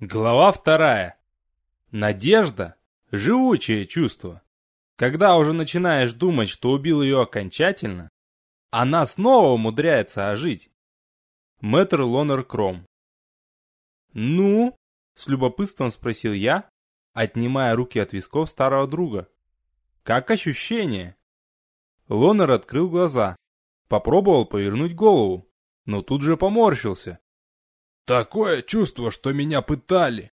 Глава вторая. Надежда – живучее чувство. Когда уже начинаешь думать, что убил ее окончательно, она снова умудряется ожить. Мэтр Лонер Кром. «Ну?» – с любопытством спросил я, отнимая руки от висков старого друга. «Как ощущение?» Лонер открыл глаза, попробовал повернуть голову, но тут же поморщился. «Такое чувство, что меня пытали!»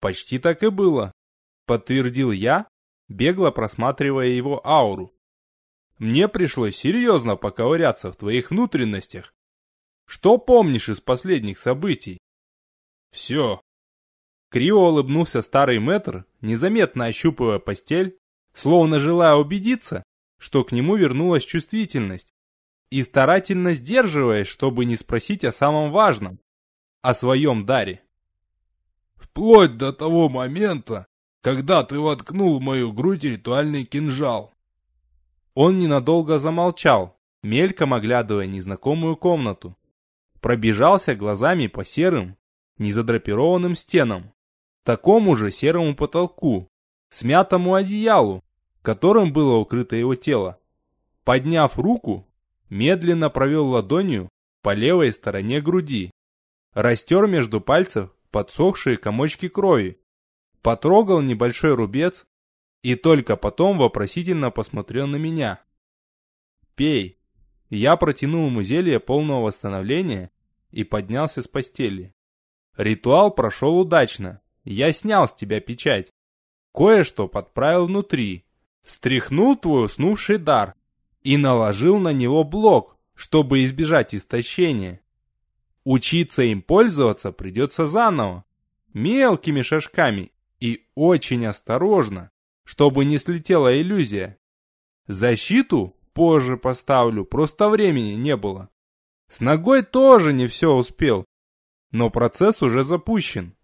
«Почти так и было», — подтвердил я, бегло просматривая его ауру. «Мне пришлось серьезно поковыряться в твоих внутренностях. Что помнишь из последних событий?» «Все». Криво улыбнулся старый мэтр, незаметно ощупывая постель, словно желая убедиться, что к нему вернулась чувствительность, и старательно сдерживаясь, чтобы не спросить о самом важном, о своем даре. «Вплоть до того момента, когда ты воткнул в мою грудь ритуальный кинжал». Он ненадолго замолчал, мельком оглядывая незнакомую комнату. Пробежался глазами по серым, незадрапированным стенам, такому же серому потолку, смятому одеялу, которым было укрыто его тело. Подняв руку, медленно провел ладонью по левой стороне груди, растер между пальцев подсохшие комочки крови, потрогал небольшой рубец и только потом вопросительно посмотрел на меня. «Пей!» Я протянул ему зелье полного восстановления и поднялся с постели. Ритуал прошел удачно. Я снял с тебя печать. Кое-что подправил внутри. Стряхнул твой уснувший дар и наложил на него блок, чтобы избежать истощения. Учиться им пользоваться придется заново, мелкими шажками и очень осторожно, чтобы не слетела иллюзия. Защиту позже поставлю, просто времени не было. С ногой тоже не все успел, но процесс уже запущен.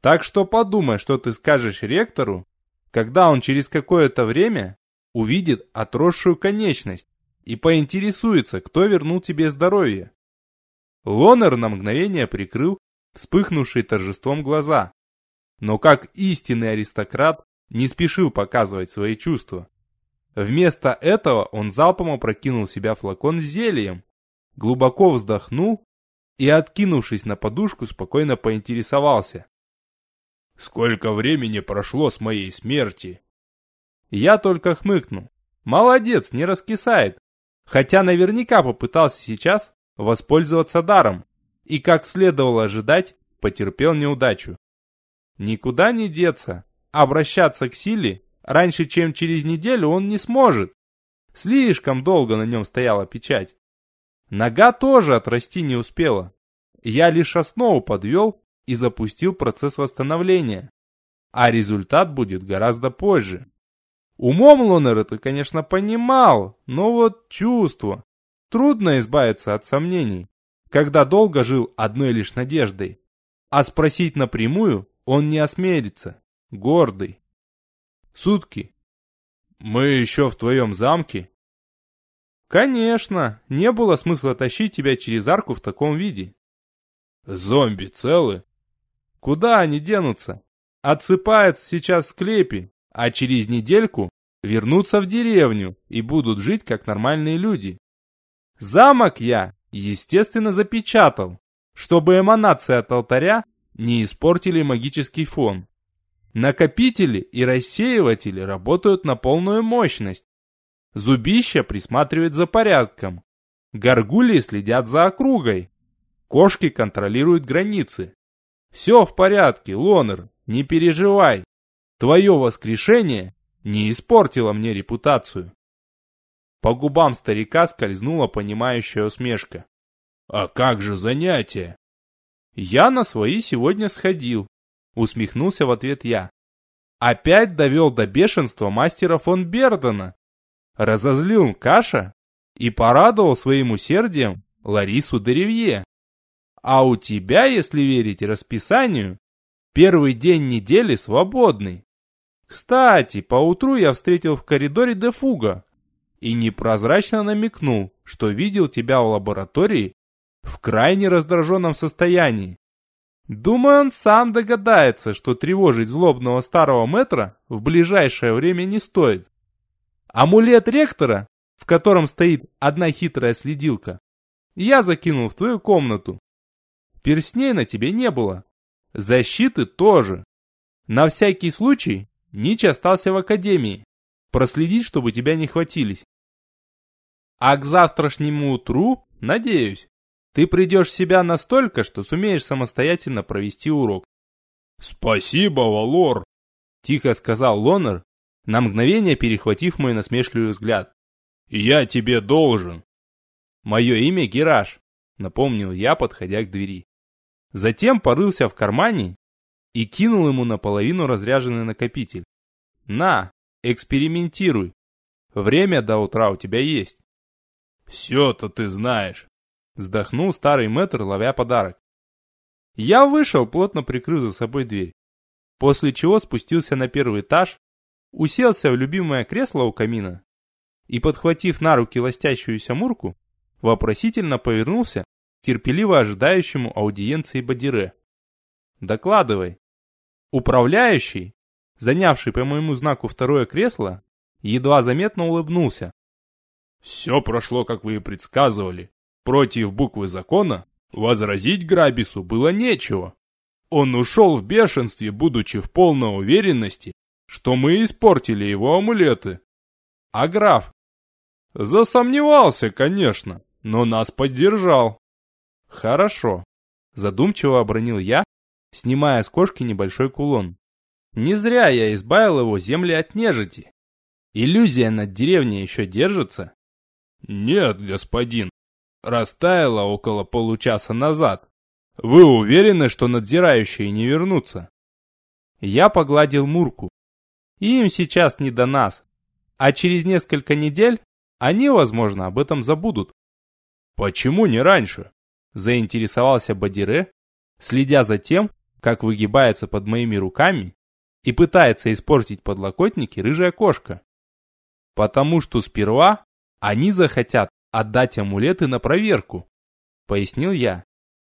Так что подумай, что ты скажешь ректору, когда он через какое-то время увидит отросшую конечность и поинтересуется, кто вернул тебе здоровье. Лонер на мгновение прикрыл вспыхнувшие торжеством глаза, но как истинный аристократ не спешил показывать свои чувства. Вместо этого он залпом опрокинул себя флакон с зельем, глубоко вздохнул и, откинувшись на подушку, спокойно поинтересовался. «Сколько времени прошло с моей смерти?» Я только хмыкнул. Молодец, не раскисает. Хотя наверняка попытался сейчас воспользоваться даром. И, как следовало ожидать, потерпел неудачу. Никуда не деться. Обращаться к силе раньше, чем через неделю он не сможет. Слишком долго на нем стояла печать. Нога тоже отрасти не успела. Я лишь основу подвел и запустил процесс восстановления. А результат будет гораздо позже. Умом Лонер это, конечно, понимал, но вот чувство. Трудно избавиться от сомнений, когда долго жил одной лишь надеждой. А спросить напрямую он не осмелится, гордый. Сутки. Мы еще в твоем замке? Конечно, не было смысла тащить тебя через арку в таком виде. Зомби целы? Куда они денутся? Отсыпаются сейчас в склепе, а через недельку вернутся в деревню и будут жить как нормальные люди. Замок я, естественно, запечатал, чтобы эманации от алтаря не испортили магический фон. Накопители и рассеиватели работают на полную мощность. Зубища присматривает за порядком. Горгульи следят за округой. Кошки контролируют границы. Все в порядке, Лонер, не переживай. Твое воскрешение не испортило мне репутацию. По губам старика скользнула понимающая усмешка. «А как же занятия?» «Я на свои сегодня сходил», — усмехнулся в ответ я. «Опять довел до бешенства мастера фон Бердена. Разозлил Каша и порадовал своим усердием Ларису Деревье. А у тебя, если верить расписанию, первый день недели свободный. Кстати, поутру я встретил в коридоре Дефуга и непрозрачно намекнул, что видел тебя в лаборатории в крайне раздраженном состоянии. Думаю, он сам догадается, что тревожить злобного старого метра в ближайшее время не стоит. Амулет ректора, в котором стоит одна хитрая следилка, я закинул в твою комнату. Персней на тебе не было. Защиты тоже. На всякий случай Нич остался в академии. Проследить, чтобы тебя не хватились. А к завтрашнему утру, надеюсь, ты придешь в себя настолько, что сумеешь самостоятельно провести урок. «Спасибо, Валор!» — тихо сказал Лонер, на мгновение перехватив мой насмешливый взгляд. «Я тебе должен!» «Мое имя Гераш», — напомнил я, подходя к двери. Затем порылся в кармане и кинул ему наполовину разряженный накопитель. «На, экспериментируй. Время до утра у тебя есть». «Все-то ты знаешь», — вздохнул старый мэтр, ловя подарок. Я вышел, плотно прикрыв за собой дверь, после чего спустился на первый этаж, уселся в любимое кресло у камина и, подхватив на руки ластящуюся мурку, вопросительно повернулся терпеливо ожидающему аудиенции Бадире. «Докладывай». Управляющий, занявший по моему знаку второе кресло, едва заметно улыбнулся. «Все прошло, как вы и предсказывали. Против буквы закона возразить Грабису было нечего. Он ушел в бешенстве, будучи в полной уверенности, что мы испортили его амулеты. А граф? Засомневался, конечно, но нас поддержал. Хорошо. Задумчиво обронил я, снимая с кошки небольшой кулон. Не зря я избавил его земли от нежити. Иллюзия над деревней еще держится? Нет, господин. Растаяла около получаса назад. Вы уверены, что надзирающие не вернутся? Я погладил Мурку. Им сейчас не до нас. А через несколько недель они, возможно, об этом забудут. Почему не раньше? Заинтересовался Бадире, следя за тем, как выгибается под моими руками и пытается испортить подлокотники рыжая кошка. Потому что сперва они захотят отдать амулеты на проверку, пояснил я.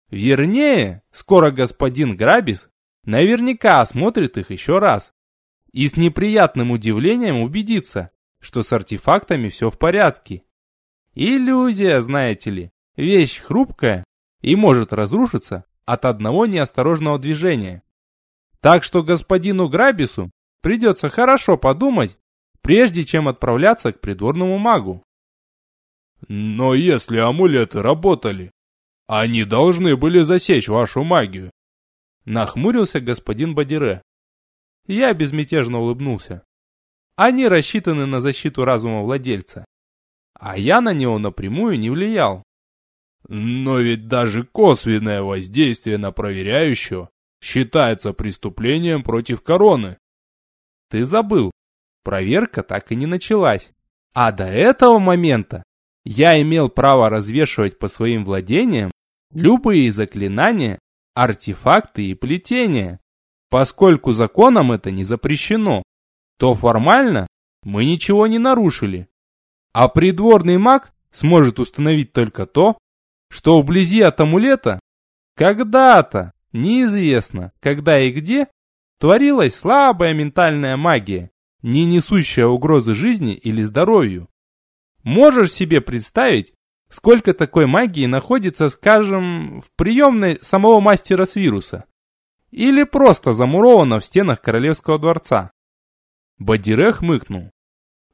Вернее, скоро господин Грабис наверняка осмотрит их еще раз и с неприятным удивлением убедится, что с артефактами все в порядке. Иллюзия, знаете ли, вещь хрупкая и может разрушиться от одного неосторожного движения. Так что господину Грабису придется хорошо подумать, прежде чем отправляться к придворному магу. Но если амулеты работали, они должны были засечь вашу магию. Нахмурился господин Бадире. Я безмятежно улыбнулся. Они рассчитаны на защиту разума владельца. А я на него напрямую не влиял. Но ведь даже косвенное воздействие на проверяющего считается преступлением против короны. Ты забыл. Проверка так и не началась. А до этого момента я имел право развешивать по своим владениям любые заклинания, артефакты и плетения. Поскольку законом это не запрещено, то формально мы ничего не нарушили. А придворный маг сможет установить только то, что вблизи от амулета когда-то, неизвестно, когда и где, творилась слабая ментальная магия, не несущая угрозы жизни или здоровью. Можешь себе представить, сколько такой магии находится, скажем, в приемной самого мастера с вируса? Или просто замуровано в стенах королевского дворца? Бадире хмыкнул.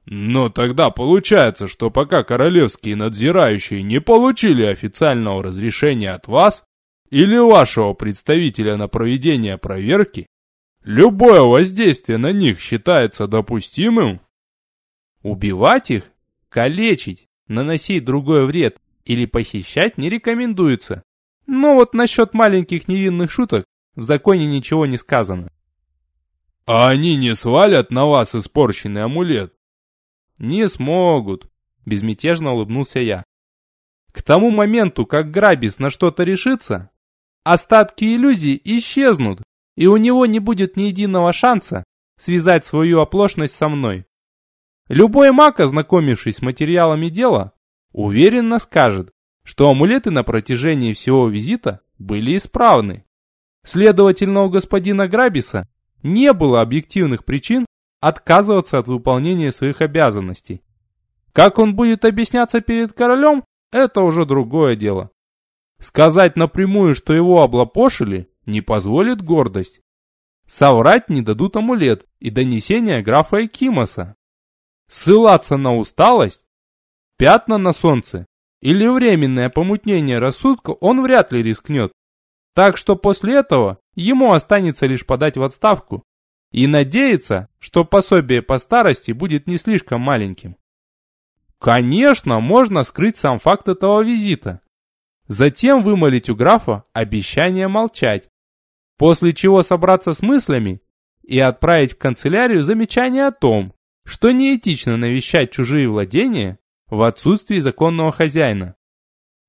Но тогда получается, что пока королевские надзирающие не получили официального разрешения от вас или вашего представителя на проведение проверки, любое воздействие на них считается допустимым? Убивать их, калечить, наносить другой вред или похищать не рекомендуется. Но вот насчет маленьких невинных шуток в законе ничего не сказано. А они не свалят на вас испорченный амулет? Не смогут, безмятежно улыбнулся я. К тому моменту, как Грабис на что-то решится, остатки иллюзий исчезнут, и у него не будет ни единого шанса связать свою оплошность со мной. Любой маг, ознакомившись с материалами дела, уверенно скажет, что амулеты на протяжении всего визита были исправны. Следовательно, у господина Грабиса не было объективных причин отказываться от выполнения своих обязанностей. Как он будет объясняться перед королем, это уже другое дело. Сказать напрямую, что его облапошили, не позволит гордость. Соврать не дадут амулет и донесение графа Экимоса. Ссылаться на усталость, пятна на солнце или временное помутнение рассудка он вряд ли рискнет. Так что после этого ему останется лишь подать в отставку и надеяться, что пособие по старости будет не слишком маленьким. Конечно, можно скрыть сам факт этого визита. Затем вымолить у графа обещание молчать. После чего собраться с мыслями и отправить в канцелярию замечание о том, что неэтично навещать чужие владения в отсутствии законного хозяина.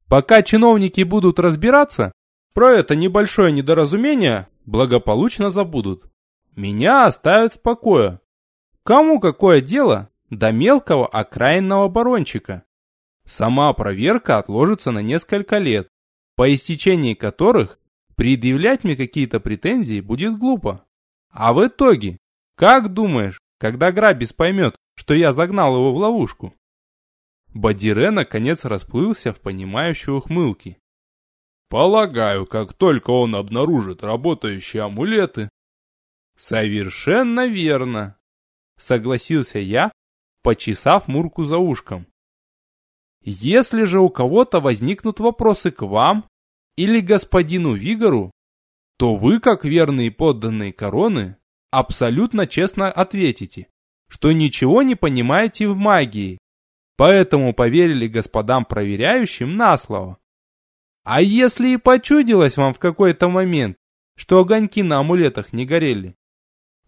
Пока чиновники будут разбираться, про это небольшое недоразумение благополучно забудут. Меня оставят в покое. Кому какое дело до мелкого окраинного барончика? Сама проверка отложится на несколько лет, по истечении которых предъявлять мне какие-то претензии будет глупо. А в итоге, как думаешь, когда Грабис поймет, что я загнал его в ловушку? Бадире наконец расплылся в понимающей ухмылке. Полагаю, как только он обнаружит работающие амулеты. Совершенно верно, согласился я, почесав Мурку за ушком. Если же у кого-то возникнут вопросы к вам или господину Вигору, то вы, как верные подданные короны, абсолютно честно ответите, что ничего не понимаете в магии, поэтому поверили господам проверяющим на слово. А если и почудилось вам в какой-то момент, что огоньки на амулетах не горели?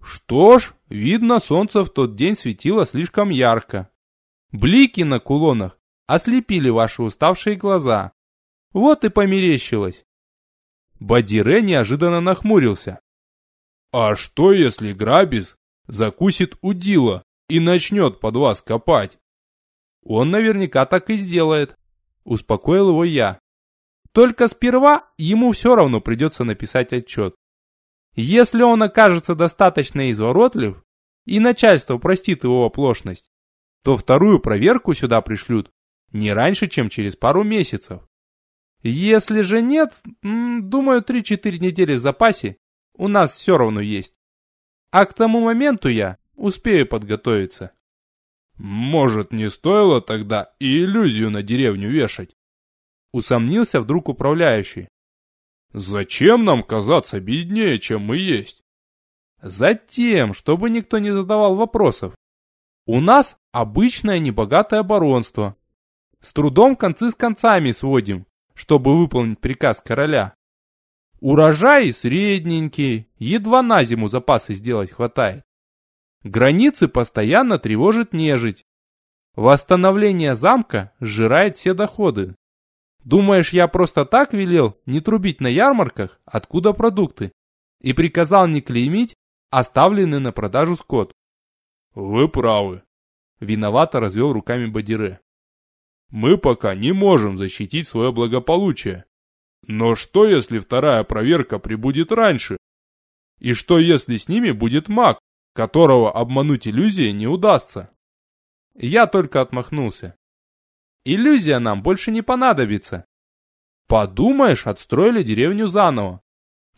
Что ж, видно, солнце в тот день светило слишком ярко. Блики на кулонах ослепили ваши уставшие глаза. Вот и померещилось. Бадире неожиданно нахмурился. А что, если Грабис закусит удила и начнет под вас копать? Он наверняка так и сделает, успокоил его я. Только сперва ему все равно придется написать отчет. Если он окажется достаточно изворотлив, и начальство простит его оплошность, то вторую проверку сюда пришлют не раньше, чем через пару месяцев. Если же нет, думаю, 3-4 недели в запасе у нас все равно есть. А к тому моменту я успею подготовиться. Может, не стоило тогда и иллюзию на деревню вешать? Усомнился вдруг управляющий. Зачем нам казаться беднее, чем мы есть? Затем, чтобы никто не задавал вопросов. У нас обычное небогатое баронство, с трудом концы с концами сводим, чтобы выполнить приказ короля. Урожай средненький, едва на зиму запасы сделать хватает. Границы постоянно тревожит нежить. Восстановление замка сжирает все доходы. Думаешь, я просто так велел не трубить на ярмарках, откуда продукты, и приказал не клеймить оставленный на продажу скот? Вы правы. Виновато развел руками Бадире. Мы пока не можем защитить свое благополучие. Но что, если вторая проверка прибудет раньше? И что, если с ними будет маг, которого обмануть иллюзией не удастся? Я только отмахнулся. Иллюзия нам больше не понадобится. Подумаешь, отстроили деревню заново.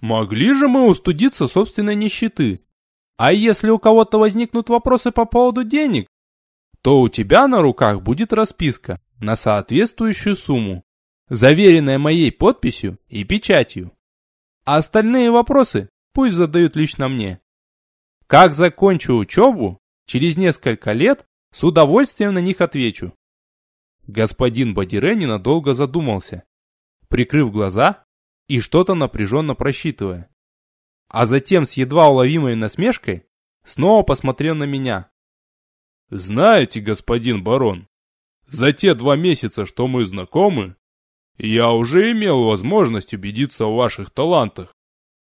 Могли же мы устудиться собственной нищеты. А если у кого-то возникнут вопросы по поводу денег, то у тебя на руках будет расписка на соответствующую сумму, заверенная моей подписью и печатью. А остальные вопросы пусть задают лично мне. Как закончу учебу, через несколько лет с удовольствием на них отвечу. Господин Бадире ненадолго задумался, прикрыв глаза и что-то напряженно просчитывая. А затем с едва уловимой насмешкой снова посмотрел на меня. «Знаете, господин барон, за те два месяца, что мы знакомы, я уже имел возможность убедиться в ваших талантах.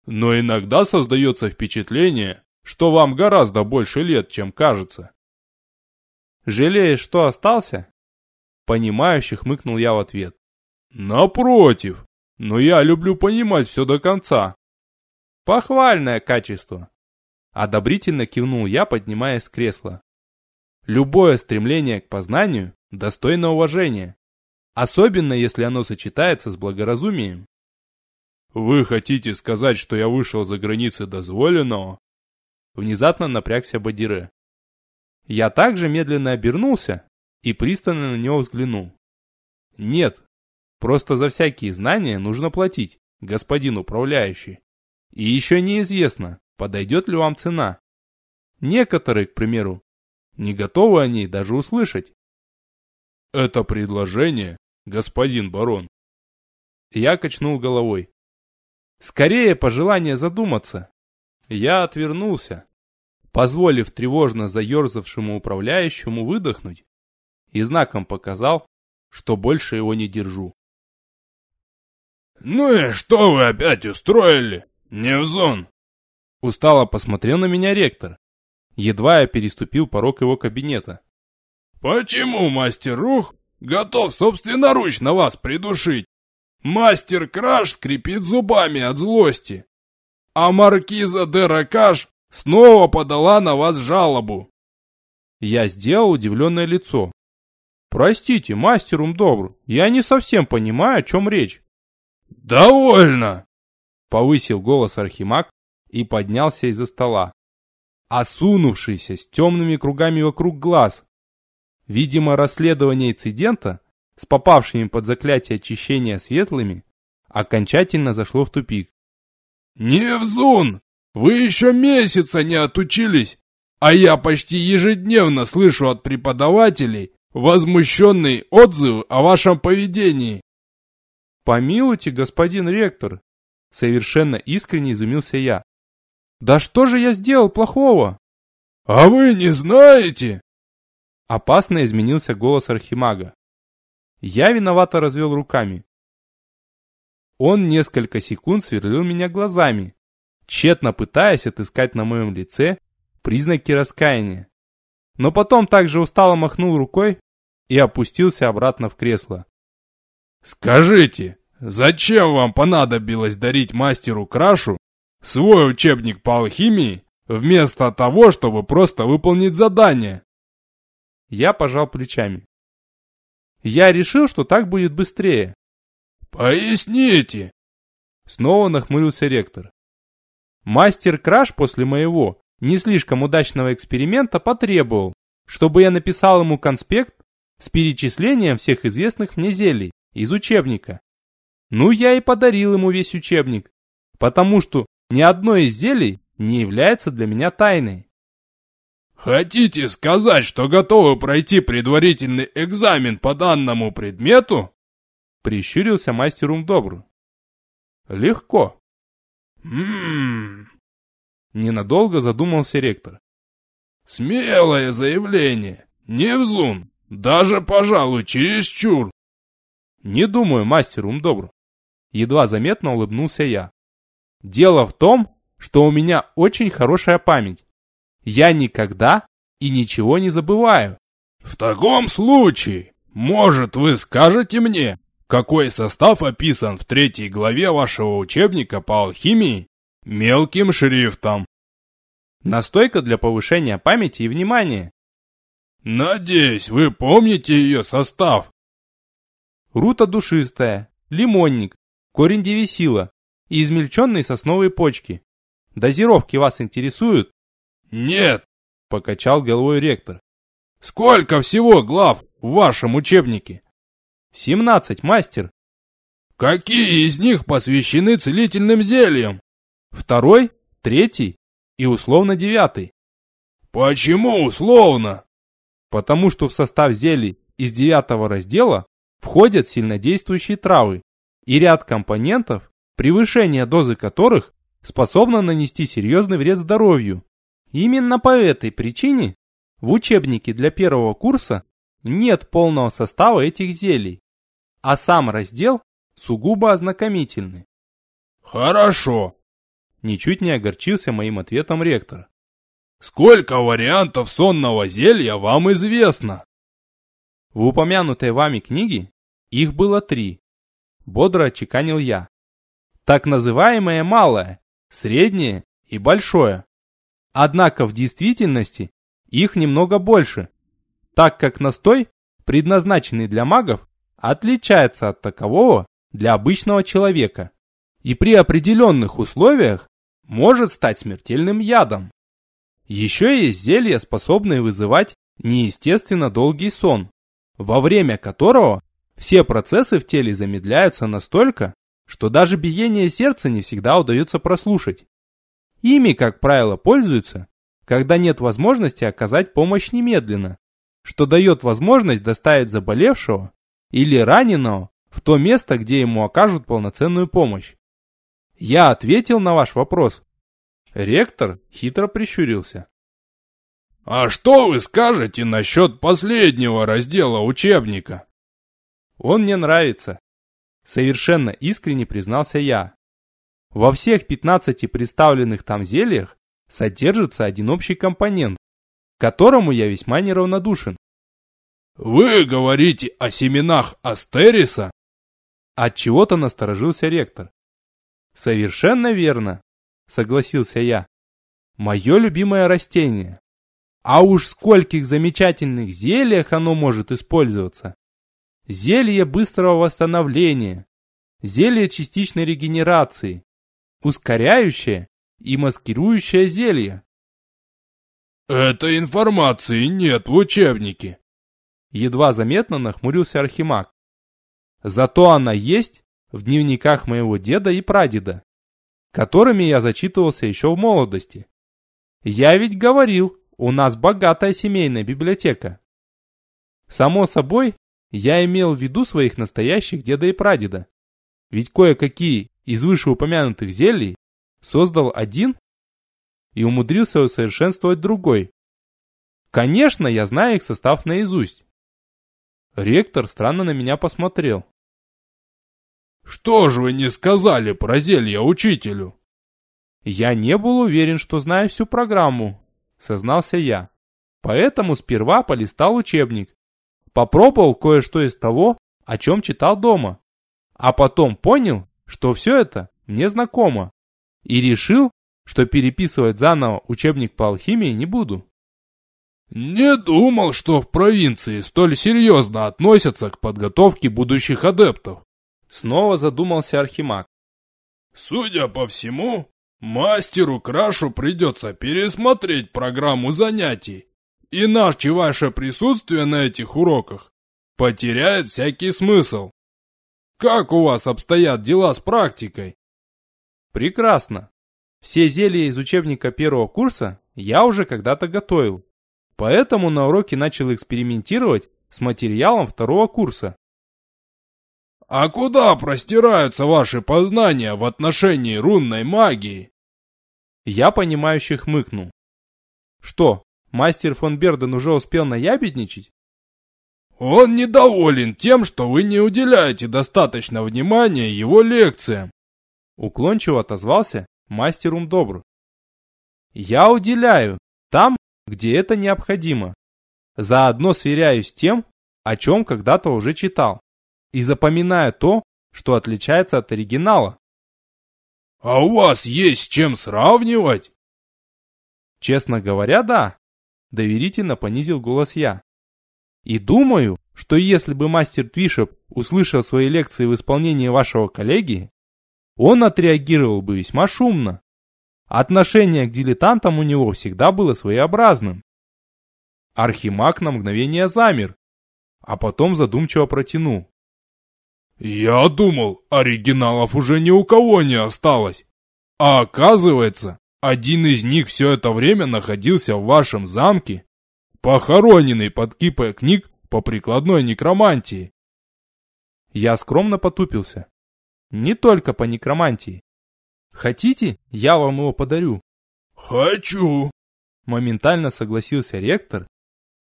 Но иногда создается впечатление, что вам гораздо больше лет, чем кажется. Жалеешь, что остался? Понимающе хмыкнул я в ответ. Напротив, но я люблю понимать все до конца. Похвальное качество. Одобрительно кивнул я, поднимаясь с кресла. Любое стремление к познанию достойно уважения. Особенно, если оно сочетается с благоразумием. «Вы хотите сказать, что я вышел за границы дозволенного?» Внезапно напрягся Бадире. Я также медленно обернулся и пристально на него взглянул. «Нет, просто за всякие знания нужно платить, господин управляющий. И еще неизвестно, подойдет ли вам цена. Некоторые, к примеру, не готовы о ней даже услышать. Это предложение, господин барон. Я качнул головой. Скорее пожелание задуматься. Я отвернулся, позволив тревожно заерзавшему управляющему выдохнуть, и знаком показал, что больше его не держу. «Ну и что вы опять устроили? Невзон!» Устало посмотрел на меня ректор. Едва я переступил порог его кабинета. «Почему мастер Рух готов собственноручно вас придушить? Мастер Краш скрипит зубами от злости, а маркиза де Ракаш снова подала на вас жалобу». Я сделал удивленное лицо. «Простите, мастер Умдобр, я не совсем понимаю, о чем речь». «Довольно!» — повысил голос Архимаг и поднялся из-за стола, осунувшийся с темными кругами вокруг глаз. Видимо, расследование инцидента с попавшими под заклятие очищения светлыми окончательно зашло в тупик. «Невзун, вы еще месяца не отучились, а я почти ежедневно слышу от преподавателей возмущенные отзывы о вашем поведении». «Помилуйте, господин ректор!» Совершенно искренне изумился я. «Да что же я сделал плохого?» «А вы не знаете?» Опасно изменился голос Архимага. Я виновато развел руками. Он несколько секунд сверлил меня глазами, тщетно пытаясь отыскать на моем лице признаки раскаяния. Но потом также устало махнул рукой и опустился обратно в кресло. «Скажите, зачем вам понадобилось дарить мастеру Крашу свой учебник по алхимии, вместо того, чтобы просто выполнить задание?» Я пожал плечами. Я решил, что так будет быстрее. «Поясните!» Снова нахмурился ректор. Мастер Краш после моего не слишком удачного эксперимента потребовал, чтобы я написал ему конспект с перечислением всех известных мне зелий из учебника. Ну, я и подарил ему весь учебник, потому что ни одно из зелий не является для меня тайной. Хотите сказать, что готовы пройти предварительный экзамен по данному предмету? Прищурился мастер Умдобру. Легко. Ммм. Ненадолго задумался ректор. Смелое заявление. Невзун. Даже, пожалуй, чересчур. Не думаю, мастер Умдобру. Едва заметно улыбнулся я. Дело в том, что у меня очень хорошая память. Я никогда и ничего не забываю. В таком случае, может, вы скажете мне, какой состав описан в третьей главе вашего учебника по алхимии мелким шрифтом? Настойка для повышения памяти и внимания. Надеюсь, вы помните ее состав. Рута душистая, лимонник, корень девисила и измельченные сосновые почки. Дозировки вас интересуют? «Нет!» — покачал головой ректор. «Сколько всего глав в вашем учебнике?» «Семнадцать, мастер». «Какие из них посвящены целительным зельям?» «Второй, третий и условно девятый». «Почему условно?» «Потому что в состав зелий из девятого раздела входят сильнодействующие травы и ряд компонентов, превышение дозы которых способно нанести серьезный вред здоровью. Именно по этой причине в учебнике для первого курса нет полного состава этих зелий, а сам раздел сугубо ознакомительный. Хорошо. Ничуть не огорчился моим ответом ректор. Сколько вариантов сонного зелья вам известно? В упомянутой вами книге их было три. Бодро отчеканил я. Так называемое малое среднее и большое. Однако в действительности их немного больше, так как настой, предназначенный для магов, отличается от такового для обычного человека и при определенных условиях может стать смертельным ядом. Еще есть зелья, способные вызывать неестественно долгий сон, во время которого все процессы в теле замедляются настолько, что даже биение сердца не всегда удается прослушать. Ими, как правило, пользуются, когда нет возможности оказать помощь немедленно, что дает возможность доставить заболевшего или раненого в то место, где ему окажут полноценную помощь. Я ответил на ваш вопрос. Ректор хитро прищурился. А что вы скажете насчет последнего раздела учебника? Он мне нравится. Совершенно искренне признался я. Во всех 15 представленных там зельях содержится один общий компонент, к которому я весьма неравнодушен. Вы говорите о семенах Астериса? От чего-то насторожился ректор. Совершенно верно, согласился я. Мое любимое растение. А уж скольких замечательных зельях оно может использоваться. Зелье быстрого восстановления, зелье частичной регенерации, ускоряющее и маскирующее зелье. Этой информации нет в учебнике. Едва заметно нахмурился Архимаг. Зато она есть в дневниках моего деда и прадеда, которыми я зачитывался еще в молодости. Я ведь говорил, у нас богатая семейная библиотека. Само собой, я имел в виду своих настоящих деда и прадеда. Ведь кое-какие из вышеупомянутых зелий создал один и умудрился усовершенствовать другой. Конечно, я знаю их состав наизусть. Ректор странно на меня посмотрел. «Что же вы не сказали про зелье учителю?» Я не был уверен, что знаю всю программу, сознался я. Поэтому сперва полистал учебник. Попробовал кое-что из того, о чем читал дома. А потом понял, что все это мне знакомо. И решил, что переписывать заново учебник по алхимии не буду. Не думал, что в провинции столь серьезно относятся к подготовке будущих адептов. Снова задумался Архимаг. Судя по всему, мастеру Крашу придется пересмотреть программу занятий. Иначе ваше присутствие на этих уроках потеряет всякий смысл. Как у вас обстоят дела с практикой? Прекрасно. Все зелья из учебника первого курса я уже когда-то готовил. Поэтому на уроке начал экспериментировать с материалом второго курса. А куда простираются ваши познания в отношении рунной магии? Я понимающе хмыкнул. Что, мастер фон Берден уже успел наябедничать? Он недоволен тем, что вы не уделяете достаточно внимания его лекциям. Уклончиво отозвался мастер Умдобр. Я уделяю там, где это необходимо. Заодно сверяюсь с тем, о чем когда-то уже читал. И запоминаю то, что отличается от оригинала. А у вас есть с чем сравнивать? Честно говоря, да. Доверительно понизил голос я. И думаю, что если бы мастер Твишеп услышал свои лекции в исполнении вашего коллеги, он отреагировал бы весьма шумно. Отношение к дилетантам у него всегда было своеобразным. Архимаг на мгновение замер, а потом задумчиво протянул. «Я думал, оригиналов уже ни у кого не осталось. А оказывается, один из них все это время находился в вашем замке, похороненный под кипой книг по прикладной некромантии». Я скромно потупился. Не только по некромантии. Хотите, я вам его подарю? Хочу. Моментально согласился ректор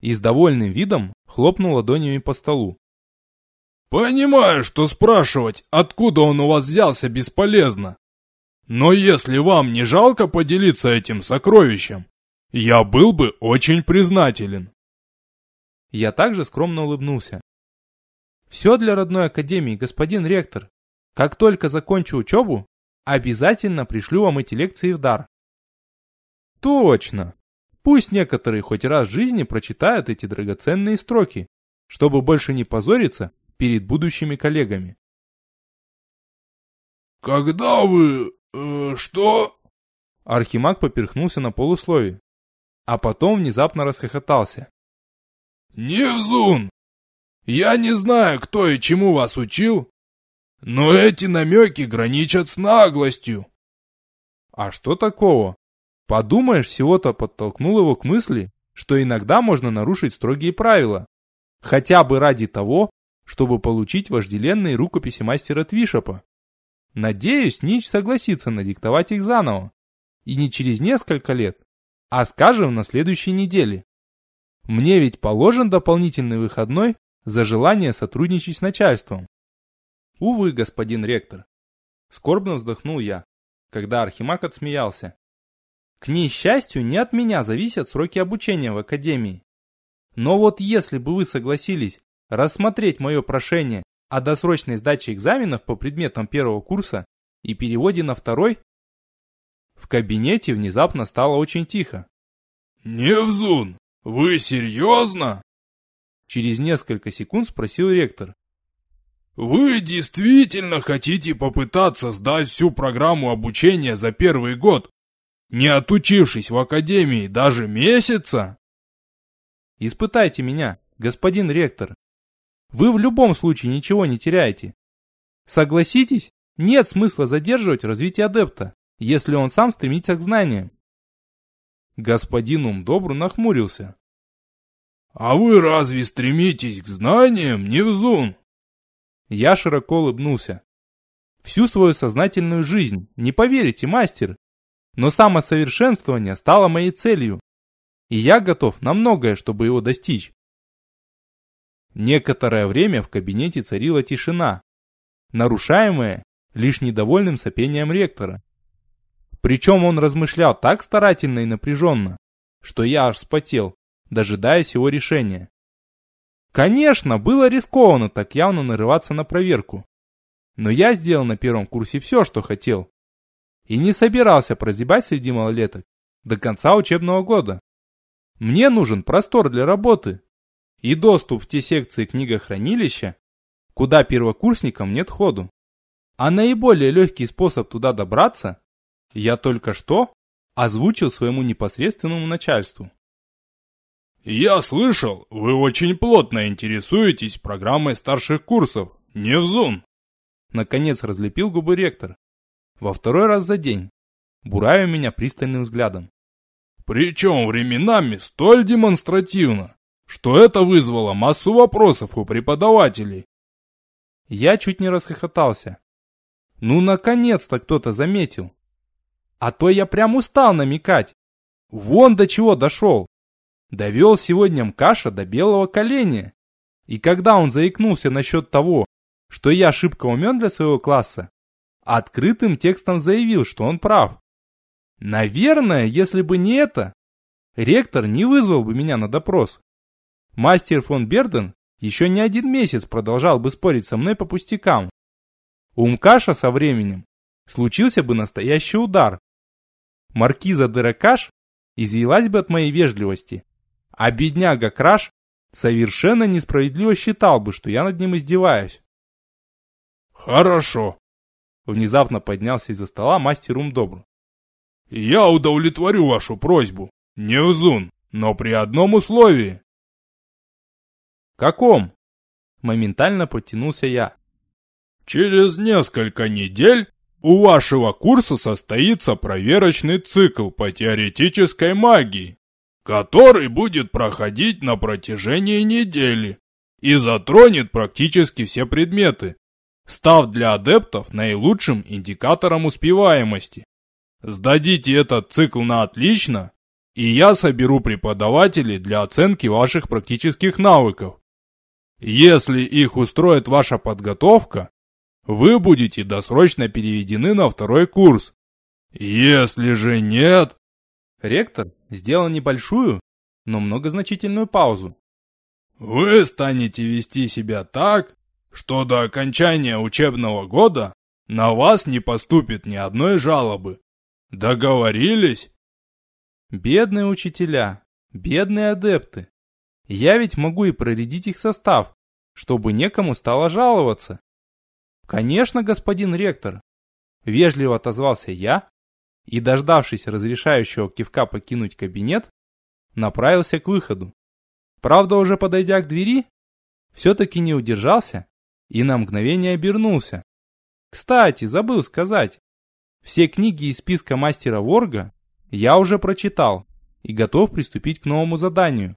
и с довольным видом хлопнул ладонями по столу. Понимаю, что спрашивать, откуда он у вас взялся, бесполезно. Но если вам не жалко поделиться этим сокровищем, я был бы очень признателен. Я также скромно улыбнулся. Все для родной академии, господин ректор. Как только закончу учебу, Обязательно пришлю вам эти лекции в дар. Точно. Пусть некоторые хоть раз в жизни прочитают эти драгоценные строки, чтобы больше не позориться перед будущими коллегами. «Когда вы... Э, что?» Архимаг поперхнулся на полуслове, а потом внезапно расхохотался. «Невзун! Я не знаю, кто и чему вас учил, но эти намеки граничат с наглостью». «А что такого?» Подумаешь, всего-то подтолкнул его к мысли, что иногда можно нарушить строгие правила. Хотя бы ради того, чтобы получить вожделенные рукописи мастера Твишопа. Надеюсь, Нич согласится надиктовать их заново. И не через несколько лет, а скажем на следующей неделе. Мне ведь положен дополнительный выходной за желание сотрудничать с начальством. Увы, господин ректор. Скорбно вздохнул я, когда Архимаг отсмеялся. К несчастью, не от меня зависят сроки обучения в академии. Но вот если бы вы согласились рассмотреть мое прошение о досрочной сдаче экзаменов по предметам первого курса и переводе на второй, в кабинете внезапно стало очень тихо. «Невзун, вы серьезно?» Через несколько секунд спросил ректор. «Вы действительно хотите попытаться сдать всю программу обучения за первый год не отучившись в академии даже месяца? Испытайте меня, господин ректор. Вы в любом случае ничего не теряете. Согласитесь, нет смысла задерживать развитие адепта, если он сам стремится к знаниям. Господин Умдобру нахмурился. «А вы разве стремитесь к знаниям, Невзун?» Я широко улыбнулся. Всю свою сознательную жизнь, не поверите, мастер, но самосовершенствование стало моей целью, и я готов на многое, чтобы его достичь. Некоторое время в кабинете царила тишина, нарушаемая лишь недовольным сопением ректора. Причем он размышлял так старательно и напряженно, что я аж вспотел, дожидаясь его решения. Конечно, было рискованно так явно нарываться на проверку. Но я сделал на первом курсе все, что хотел и не собирался прозябать среди малолеток до конца учебного года. Мне нужен простор для работы и доступ в те секции книгохранилища, куда первокурсникам нет ходу. А наиболее легкий способ туда добраться я только что озвучил своему непосредственному начальству. «Я слышал, вы очень плотно интересуетесь программой старших курсов, не в зон!» Наконец разлепил губы ректор, во второй раз за день, буравя меня пристальным взглядом. Причем временами столь демонстративно, что это вызвало массу вопросов у преподавателей. Я чуть не расхохотался. Ну, наконец-то кто-то заметил. А то я прям устал намекать. Вон до чего дошел. Довел сегодня Мкаша до белого коленя. И когда он заикнулся насчет того, что я ошибка умен для своего класса, открытым текстом заявил, что он прав. Наверное, если бы не это, ректор не вызвал бы меня на допрос. Мастер фон Берден еще не один месяц продолжал бы спорить со мной по пустякам. У Мкаша со временем случился бы настоящий удар. Маркиза Деракаш изъялась бы от моей вежливости, а бедняга Краш совершенно несправедливо считал бы, что я над ним издеваюсь. «Хорошо», Внезапно поднялся из-за стола мастер Умдобру. «Я удовлетворю вашу просьбу, Невзун, но при одном условии». «Каком?» Моментально подтянулся я. «Через несколько недель у вашего курса состоится проверочный цикл по теоретической магии, который будет проходить на протяжении недели и затронет практически все предметы, став для адептов наилучшим индикатором успеваемости. Сдадите этот цикл на отлично, и я соберу преподавателей для оценки ваших практических навыков. Если их устроит ваша подготовка, вы будете досрочно переведены на второй курс. Если же нет... Ректор сделал небольшую, но многозначительную паузу. Вы станете вести себя так, что до окончания учебного года На вас не поступит ни одной жалобы. Договорились? Бедные учителя, бедные адепты. Я ведь могу и проредить их состав, чтобы некому стало жаловаться. Конечно, господин ректор. Вежливо отозвался я и, дождавшись разрешающего кивка покинуть кабинет, направился к выходу. Правда, уже подойдя к двери, все-таки не удержался и на мгновение обернулся. Кстати, забыл сказать. Все книги из списка мастера Ворга я уже прочитал и готов приступить к новому заданию.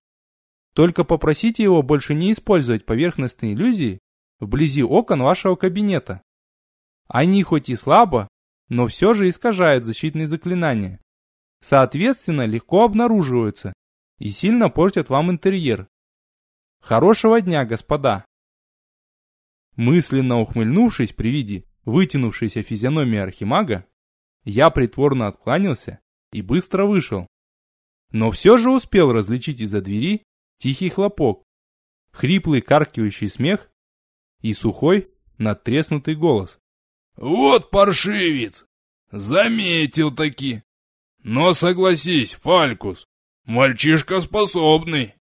Только попросите его больше не использовать поверхностные иллюзии вблизи окон вашего кабинета. Они хоть и слабо, но все же искажают защитные заклинания. Соответственно, легко обнаруживаются и сильно портят вам интерьер. Хорошего дня, господа! Мысленно ухмыльнувшись при виде вытянувшейся физиономии архимага, я притворно откланялся и быстро вышел. Но все же успел различить из-за двери тихий хлопок, хриплый каркающий смех и сухой, надтреснутый голос. «Вот паршивец! Заметил таки! Но согласись, Фалькус, мальчишка способный!»